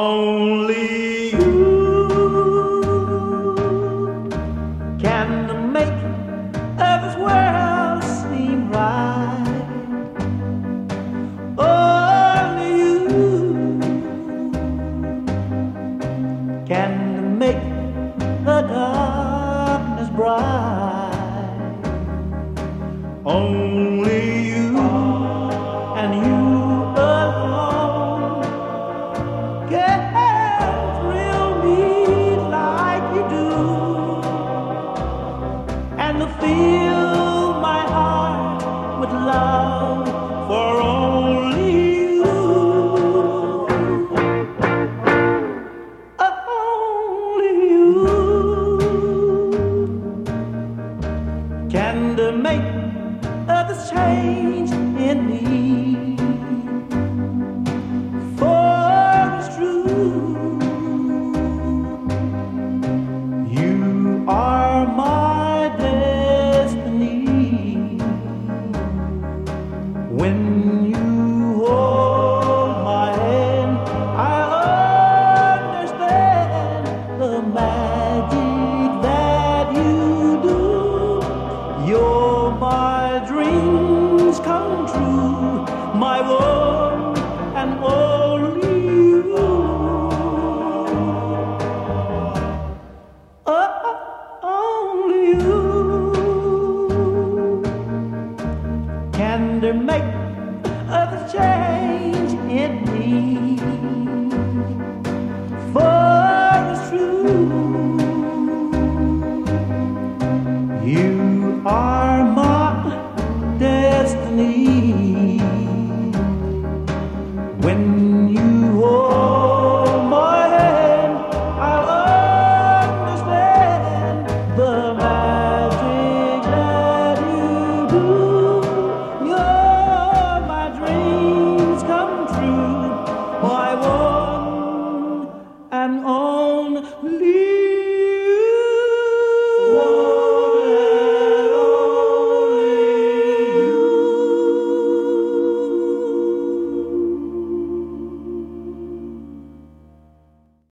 Only you can make this world seem right. Only you can make the darkness bright. Only you do. And fill my heart with love for only you. Only you. Can make the change in me. My one and only you. Oh, only you can make the change. When you hold my hand, I'll understand the magic that you do. You're my dreams come true, my one and only.